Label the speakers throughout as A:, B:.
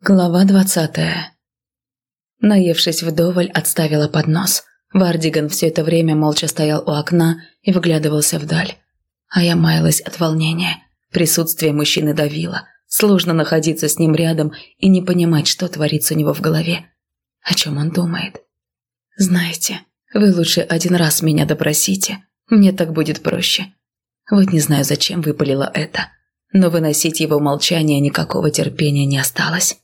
A: Глава двадцатая. Наевшись вдоволь, отставила поднос. Вардиган все это время молча стоял у окна и выглядывался вдаль. А я маялась от волнения. Присутствие мужчины давило. Сложно находиться с ним рядом и не понимать, что творится у него в голове. О чем он думает. «Знаете, вы лучше один раз меня допросите. Мне так будет проще. Вот не знаю, зачем выпалила это. Но выносить его молчание никакого терпения не осталось».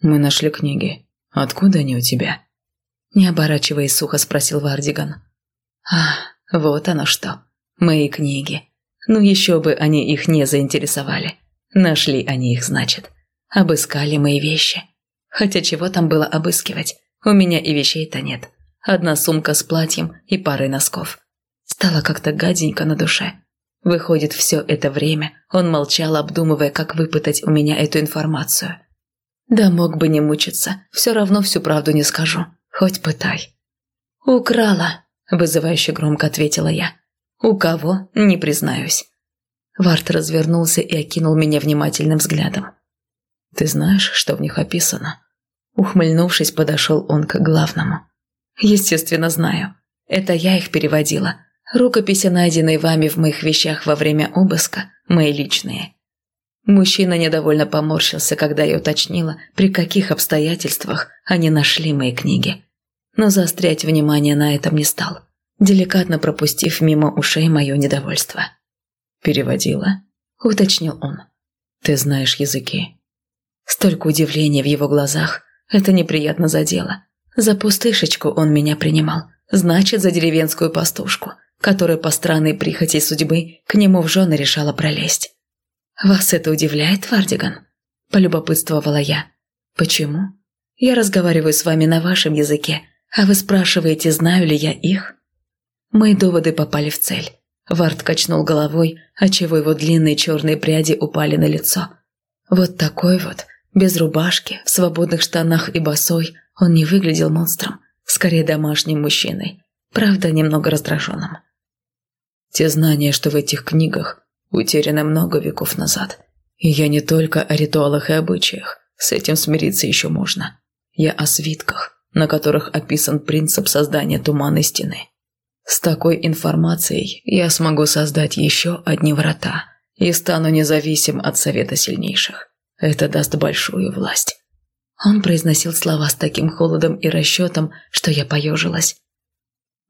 B: «Мы нашли книги. Откуда они у тебя?»
A: Не оборачиваясь, сухо спросил Вардиган. «А, вот оно что. Мои книги. Ну еще бы они их не заинтересовали. Нашли они их, значит. Обыскали мои вещи. Хотя чего там было обыскивать? У меня и вещей-то нет. Одна сумка с платьем и парой носков. Стало как-то гаденько на душе. Выходит, все это время он молчал, обдумывая, как выпытать у меня эту информацию. Да мог бы не мучиться, все равно всю правду не скажу, хоть пытай. «Украла», – вызывающе громко ответила я. «У кого? Не признаюсь». Варт развернулся и окинул меня внимательным взглядом.
B: «Ты знаешь, что в них описано?»
A: Ухмыльнувшись, подошел он к главному. «Естественно, знаю. Это я их переводила. Рукописи, найденные вами в моих вещах во время обыска, мои личные. Мужчина недовольно поморщился, когда я уточнила, при каких обстоятельствах они нашли мои книги. Но заострять внимание на этом не стал, деликатно пропустив мимо ушей мое недовольство.
B: «Переводила?» – уточнил он. «Ты знаешь языки?»
A: Столько удивления в его глазах, это неприятно задело. За пустышечку он меня принимал, значит, за деревенскую пастушку, которая по странной прихоти судьбы к нему в жены решала пролезть. «Вас это удивляет, Вардиган?» – полюбопытствовала я. «Почему? Я разговариваю с вами на вашем языке, а вы спрашиваете, знаю ли я их?» Мои доводы попали в цель. Вард качнул головой, отчего его длинные черные пряди упали на лицо. Вот такой вот, без рубашки, в свободных штанах и босой, он не выглядел монстром, скорее домашним мужчиной, правда, немного раздраженным.
B: Те знания, что в этих книгах, утеряно много веков назад. И я не только о ритуалах и обычаях, с этим смириться еще можно. Я о свитках, на которых описан принцип создания туманной стены. С такой информацией я смогу создать еще одни врата и стану независим от совета сильнейших. Это даст большую власть.
A: Он произносил слова с таким холодом и расчетом, что я поежилась.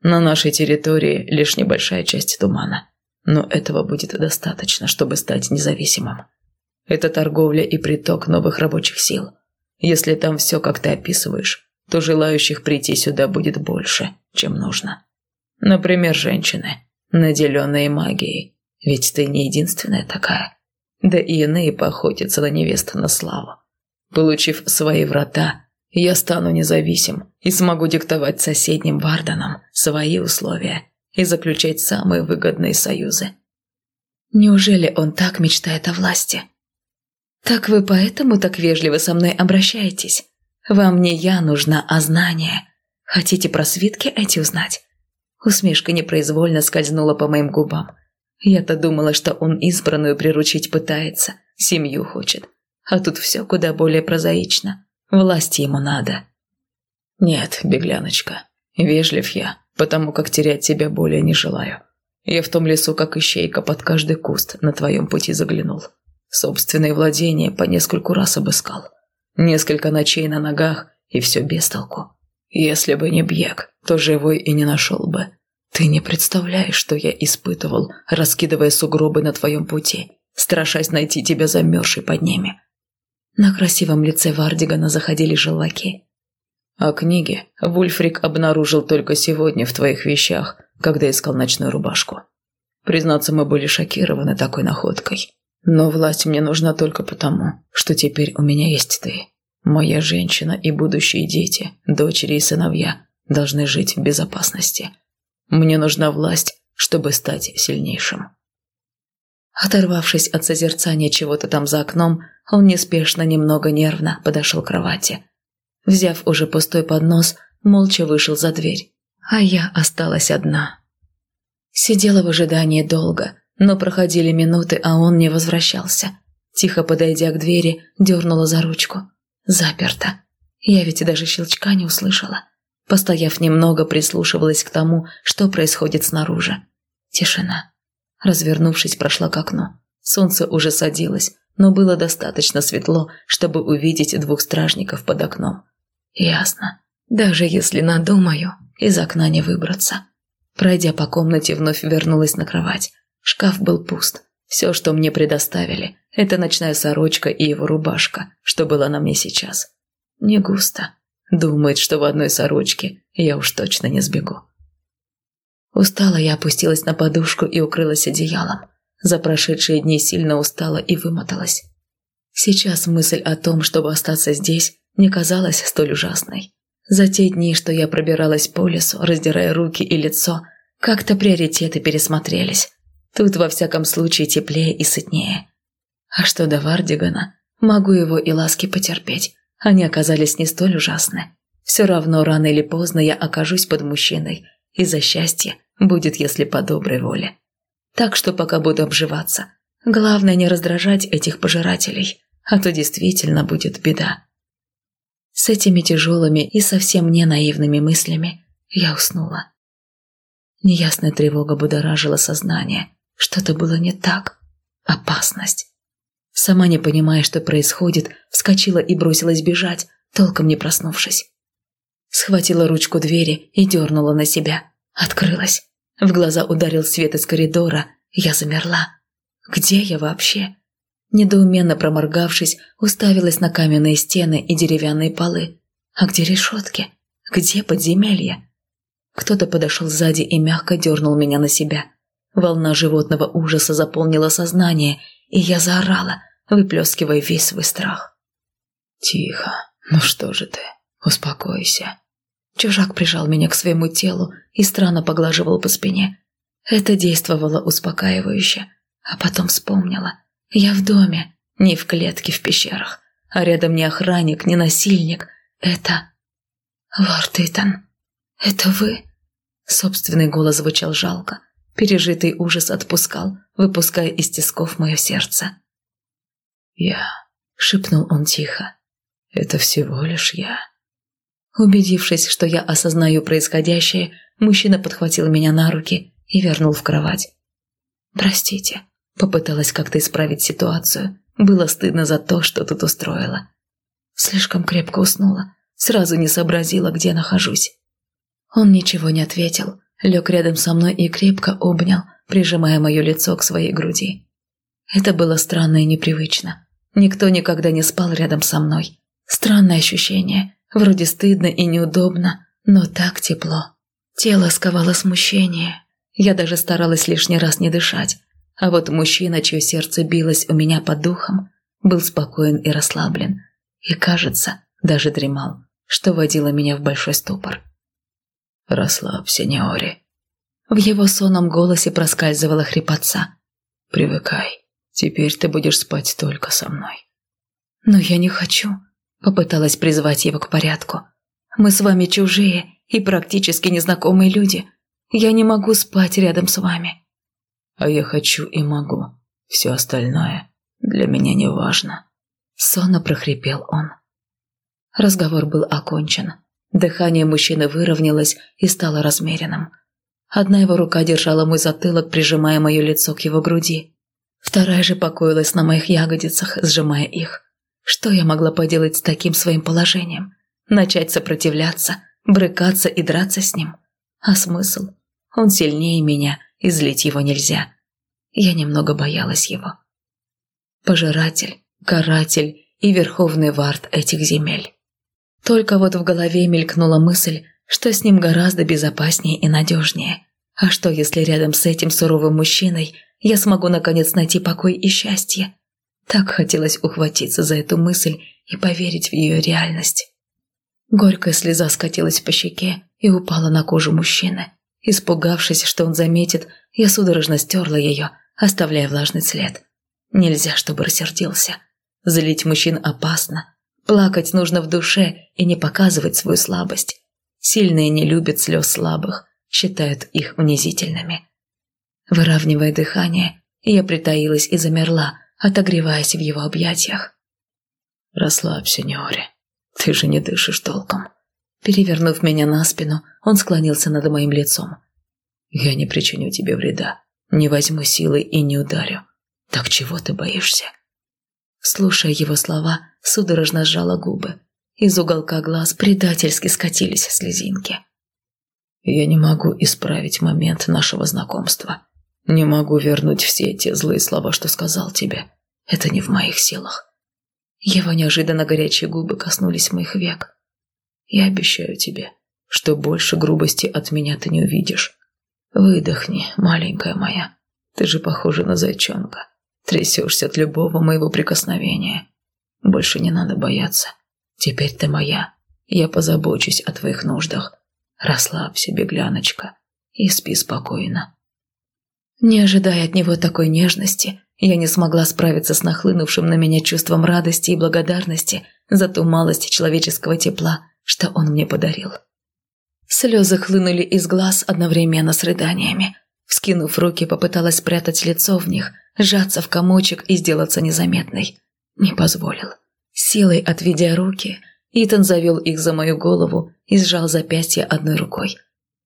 B: На нашей территории лишь небольшая часть тумана. Но этого будет достаточно, чтобы стать независимым. Это торговля и приток новых рабочих сил. Если там все, как ты описываешь, то желающих прийти сюда будет больше, чем нужно. Например, женщины, наделенные магией. Ведь ты не единственная такая. Да и иные поохотятся на невест на славу. Получив свои врата, я стану независим и смогу диктовать соседним Варданам свои условия и заключать самые выгодные союзы.
A: Неужели он так мечтает о власти? Так вы поэтому так вежливо со мной обращаетесь? Вам не я нужна, а знание. Хотите про свитки эти узнать? Усмешка непроизвольно скользнула по моим губам. Я-то думала, что он избранную приручить пытается, семью хочет. А тут все куда более прозаично. Власти ему надо.
B: Нет, бегляночка, вежлив я, потому как терять тебя более не желаю. Я в том лесу, как ищейка, под каждый куст на твоем пути заглянул. Собственные владения по нескольку раз обыскал. Несколько ночей на ногах, и все без толку. Если бы не бег, то живой и не нашел бы. Ты не представляешь, что я испытывал, раскидывая сугробы на твоем пути, страшась найти тебя замерзшей под ними.
A: На красивом лице Вардигана заходили желаки.
B: А книги Вульфрик обнаружил только сегодня в твоих вещах, когда искал ночную рубашку. Признаться, мы были шокированы такой находкой. Но власть мне нужна только потому, что теперь у меня есть ты. Моя женщина и будущие дети, дочери и сыновья должны жить в безопасности. Мне нужна власть, чтобы стать сильнейшим.
A: Оторвавшись от созерцания чего-то там за окном, он неспешно, немного нервно подошел к кровати – Взяв уже пустой поднос, молча вышел за дверь. А я осталась одна. Сидела в ожидании долго, но проходили минуты, а он не возвращался. Тихо подойдя к двери, дернула за ручку. Заперто. Я ведь даже щелчка не услышала. Постояв немного, прислушивалась к тому, что происходит снаружи. Тишина. Развернувшись, прошла к окну. Солнце уже садилось, но было достаточно светло, чтобы увидеть двух стражников под окном. Ясно. Даже если надумаю, из окна не выбраться. Пройдя по комнате, вновь вернулась на кровать. Шкаф был пуст. Все, что мне предоставили, это ночная сорочка и его рубашка, что была на мне сейчас. Не густо. Думает, что в одной сорочке я уж точно не сбегу. Устала я опустилась на подушку и укрылась одеялом. За прошедшие дни сильно устала и вымоталась. Сейчас мысль о том, чтобы остаться здесь, не казалась столь ужасной. За те дни, что я пробиралась по лесу, раздирая руки и лицо, как-то приоритеты пересмотрелись. Тут во всяком случае теплее и сытнее. А что до Вардигана, могу его и ласки потерпеть. Они оказались не столь ужасны. Все равно рано или поздно я окажусь под мужчиной, и за счастье будет, если по доброй воле. Так что пока буду обживаться. Главное не раздражать этих пожирателей, а то действительно будет беда. С этими тяжелыми и совсем не наивными мыслями я уснула. Неясная тревога будоражила сознание. Что-то было не так. Опасность. Сама не понимая, что происходит, вскочила и бросилась бежать, толком не проснувшись. Схватила ручку двери и дернула на себя. Открылась. В глаза ударил свет из коридора. Я замерла. Где я вообще? Недоуменно проморгавшись, уставилась на каменные стены и деревянные полы. А где решетки? Где подземелье? Кто-то подошел сзади и мягко дернул меня на себя. Волна животного ужаса заполнила сознание, и я заорала, выплескивая весь свой страх.
B: «Тихо, ну что же ты, успокойся».
A: Чужак прижал меня к своему телу и странно поглаживал по спине. Это действовало успокаивающе. А потом вспомнила. Я в доме, не в клетке в пещерах. А рядом не охранник, не насильник. Это... Лорд это вы? Собственный голос звучал жалко. Пережитый ужас отпускал, выпуская из тисков мое сердце.
B: «Я», — шепнул он тихо, — «это всего лишь я».
A: Убедившись, что я осознаю происходящее, мужчина подхватил меня на руки и вернул в кровать. «Простите», — попыталась как-то исправить ситуацию. Было стыдно за то, что тут устроила. Слишком крепко уснула, сразу не сообразила, где нахожусь. Он ничего не ответил, лег рядом со мной и крепко обнял, прижимая мое лицо к своей груди. Это было странно и непривычно. Никто никогда не спал рядом со мной. Странное ощущение, Вроде стыдно и неудобно, но так тепло. Тело сковало смущение. Я даже старалась лишний раз не дышать. А вот мужчина, чье сердце билось у меня под духом, был спокоен и расслаблен. И, кажется, даже дремал, что водило меня в большой ступор.
B: «Расслабься, Неори».
A: В его сонном голосе проскальзывала хрипотца.
B: «Привыкай. Теперь ты будешь спать только со мной».
A: «Но я не хочу. Попыталась призвать его к порядку. «Мы с вами чужие и практически незнакомые люди. Я не могу спать рядом с вами».
B: «А я хочу и могу. Все остальное для меня не важно».
A: Сонно прохрипел он. Разговор был окончен. Дыхание мужчины выровнялось и стало размеренным. Одна его рука держала мой затылок, прижимая мое лицо к его груди. Вторая же покоилась на моих ягодицах, сжимая их. Что я могла поделать с таким своим положением? Начать сопротивляться, брыкаться и драться с ним? А смысл? Он сильнее меня, и злить его нельзя. Я немного боялась его. Пожиратель, каратель и верховный вард этих земель. Только вот в голове мелькнула мысль, что с ним гораздо безопаснее и надежнее. А что, если рядом с этим суровым мужчиной я смогу наконец найти покой и счастье? Так хотелось ухватиться за эту мысль и поверить в ее реальность. Горькая слеза скатилась по щеке и упала на кожу мужчины. Испугавшись, что он заметит, я судорожно стерла ее, оставляя влажный след. Нельзя, чтобы рассердился. Злить мужчин опасно. Плакать нужно в душе и не показывать свою слабость. Сильные не любят слез слабых, считают их унизительными. Выравнивая дыхание, я притаилась и замерла, отогреваясь в его объятиях.
B: «Расслабься, Неори, Ты же не дышишь толком. Перевернув меня на спину, он склонился над моим лицом. Я не причиню тебе вреда, не возьму силы и не ударю. Так чего ты боишься? Слушая его слова, судорожно сжала губы. Из уголка глаз предательски скатились слезинки. Я не могу исправить момент нашего знакомства. Не могу вернуть все те злые слова, что сказал тебе. Это не в моих силах. Его неожиданно горячие губы коснулись моих век. Я обещаю тебе, что больше грубости от меня ты не увидишь. Выдохни, маленькая моя. Ты же похожа на зайчонка. Трясешься от любого моего прикосновения. Больше не надо бояться. Теперь ты моя. Я позабочусь о твоих нуждах. Расслабься, бегляночка, и спи спокойно. Не ожидая от него такой нежности, я не смогла справиться с нахлынувшим на меня чувством радости и благодарности за ту малость человеческого тепла, что он мне подарил. Слезы хлынули из глаз одновременно с рыданиями. Вскинув руки, попыталась спрятать лицо в них, сжаться в комочек и сделаться незаметной. Не позволил. Силой отведя руки, Итан завел их за мою голову и сжал запястье одной рукой.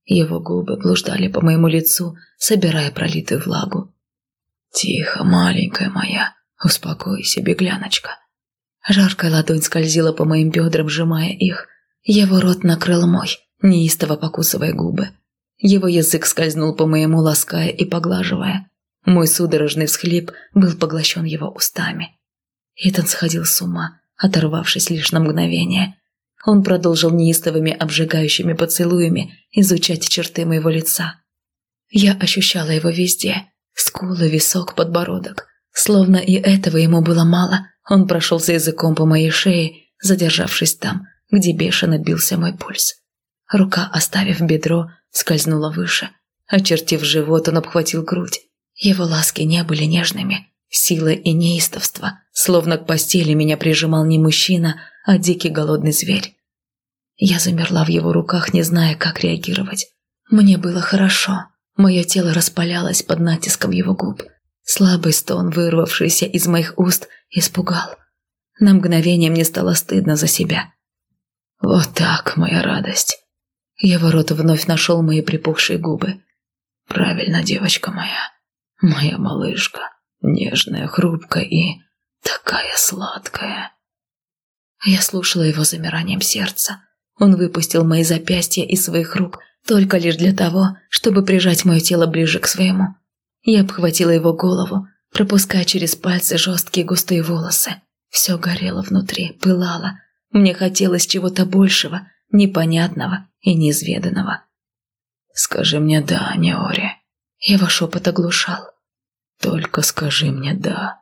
B: Его губы блуждали по моему лицу, собирая пролитую влагу. «Тихо, маленькая моя, успокойся, бегляночка». Жаркая ладонь скользила по моим бедрам, сжимая их. Его рот накрыл мой, неистово покусывая губы. Его язык скользнул по моему, лаская и поглаживая. Мой судорожный всхлип был поглощен его устами. Итан сходил с ума, оторвавшись лишь на мгновение. Он продолжил неистовыми обжигающими поцелуями изучать черты моего лица. Я ощущала его везде – скулы, висок, подбородок. Словно и этого ему было мало, он прошелся языком по моей шее, задержавшись там, где бешено бился мой пульс. Рука, оставив бедро, скользнула выше. Очертив живот, он обхватил грудь. Его ласки не были нежными, Сила и неистовство, словно к постели меня прижимал не мужчина, а дикий голодный зверь. Я замерла в его руках, не зная, как реагировать. Мне было хорошо. Мое тело распалялось под натиском его губ. Слабый стон, вырвавшийся из моих уст, испугал. На мгновение мне стало стыдно за себя. Вот так, моя радость. Его рот вновь нашел мои припухшие губы. Правильно, девочка моя, моя малышка. Нежная, хрупкая и такая сладкая. Я слушала его замиранием сердца. Он выпустил мои запястья из своих рук только лишь для того, чтобы прижать мое тело ближе к своему. Я обхватила его голову, пропуская через пальцы жесткие густые волосы. Все горело внутри, пылало. Мне хотелось чего-то большего, непонятного и неизведанного. «Скажи мне «да», Неори». Его шепот оглушал. Только скажи мне «да».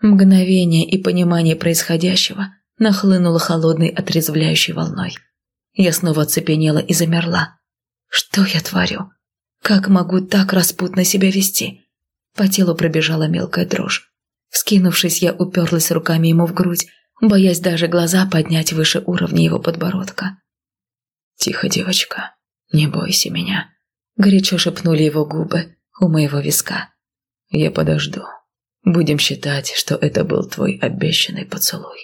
B: Мгновение и понимание происходящего нахлынуло холодной отрезвляющей волной. Я снова оцепенела и замерла. Что я творю? Как могу так распутно себя вести? По телу пробежала мелкая дрожь. Вскинувшись, я уперлась руками ему в грудь, боясь даже глаза поднять выше уровня его подбородка. «Тихо, девочка, не бойся меня», – горячо шепнули его губы у моего виска. Я подожду. Будем считать, что это был твой обещанный поцелуй.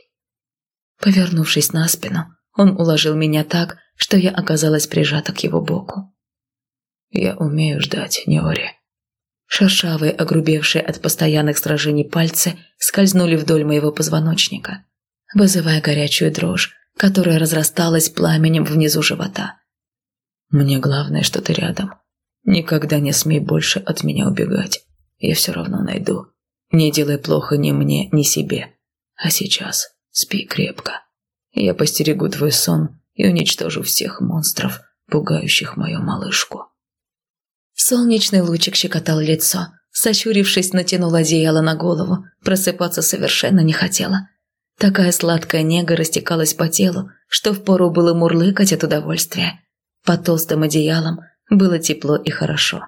B: Повернувшись на спину, он уложил меня так, что я оказалась прижата к его боку. Я умею ждать, Неори. Шершавые, огрубевшие от постоянных сражений пальцы скользнули вдоль моего позвоночника, вызывая горячую дрожь, которая разрасталась пламенем внизу живота. Мне главное, что ты рядом. Никогда не смей больше от меня убегать я все равно найду. Не делай плохо ни мне, ни себе. А сейчас спи крепко. Я постерегу твой сон и уничтожу всех монстров, пугающих мою малышку. Солнечный лучик щекотал лицо. Сощурившись, натянула одеяло на голову. Просыпаться совершенно не хотела. Такая сладкая нега растекалась по телу, что впору было мурлыкать от удовольствия. Под толстым одеялом было тепло и хорошо.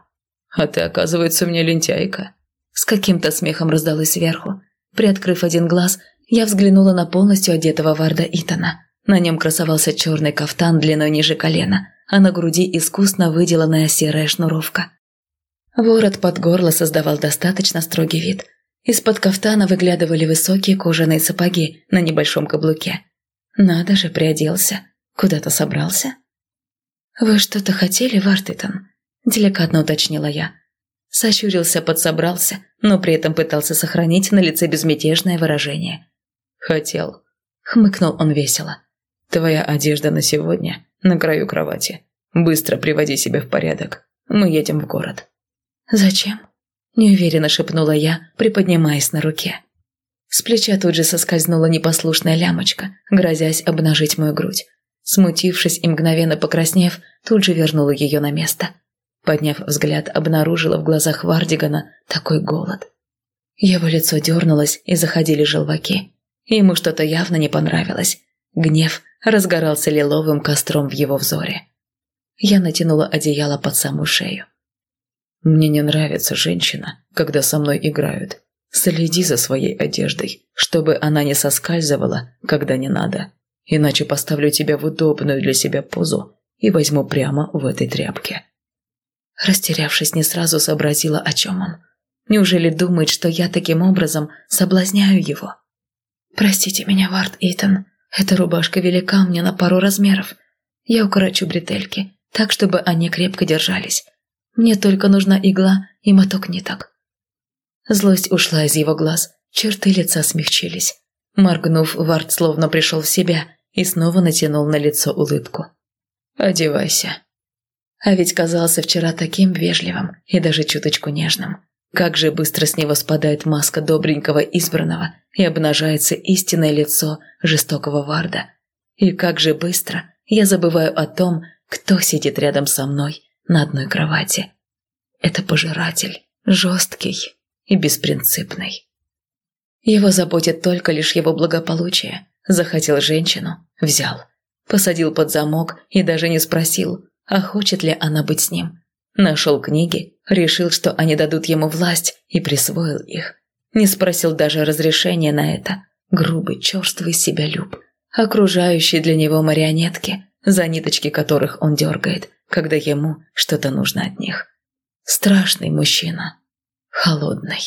B: «А ты, оказывается, мне лентяйка». С каким-то смехом раздалось сверху. Приоткрыв один глаз, я взглянула на полностью одетого Варда Итана. На нем красовался черный кафтан длиной ниже колена, а на груди искусно выделанная серая шнуровка. Ворот под горло создавал достаточно строгий вид. Из-под кафтана выглядывали высокие кожаные сапоги на небольшом каблуке.
A: Надо же, приоделся. Куда-то собрался? «Вы что-то хотели, Вартитон?» – деликатно уточнила я. Сощурился, подсобрался, но при этом пытался сохранить на лице безмятежное выражение.
B: «Хотел», – хмыкнул он весело. «Твоя одежда на сегодня на краю кровати. Быстро приводи себя в порядок. Мы едем в город».
A: «Зачем?» – неуверенно шепнула я, приподнимаясь на руке. С плеча тут же соскользнула непослушная лямочка, грозясь обнажить мою грудь. Смутившись и мгновенно покраснев, тут же вернула ее на место. Подняв взгляд, обнаружила в глазах Вардигана такой голод. Его лицо дернулось и заходили желваки. Ему что-то явно не понравилось. Гнев разгорался лиловым костром в его взоре. Я натянула одеяло под самую шею.
B: «Мне не нравится женщина, когда со мной играют. Следи за своей одеждой, чтобы она не соскальзывала, когда не надо иначе поставлю тебя в удобную для себя позу и возьму прямо в этой тряпке».
A: Растерявшись, не сразу сообразила, о чем он. Неужели думает, что я таким образом соблазняю его? «Простите меня, Вард Итан, эта рубашка велика мне на пару размеров. Я укорочу бретельки, так, чтобы они крепко держались. Мне только нужна игла и моток ниток». Злость ушла из его глаз, черты лица смягчились. Моргнув, Вард словно пришел в себя и снова натянул на лицо улыбку.
B: «Одевайся».
A: А ведь казался вчера таким вежливым и даже чуточку нежным. Как же быстро с него спадает маска добренького избранного и обнажается истинное лицо жестокого Варда. И как же быстро я забываю о том, кто сидит рядом со мной на одной кровати. Это пожиратель, жесткий и беспринципный. Его заботит только лишь его благополучие. Захотел женщину – взял. Посадил под замок и даже не спросил, а хочет ли она быть с ним. Нашел книги, решил, что они дадут ему власть, и присвоил их. Не спросил даже разрешения на это. Грубый, черствый себя люб. Окружающие для него марионетки, за ниточки которых он дергает, когда ему что-то нужно от них. Страшный мужчина. Холодный.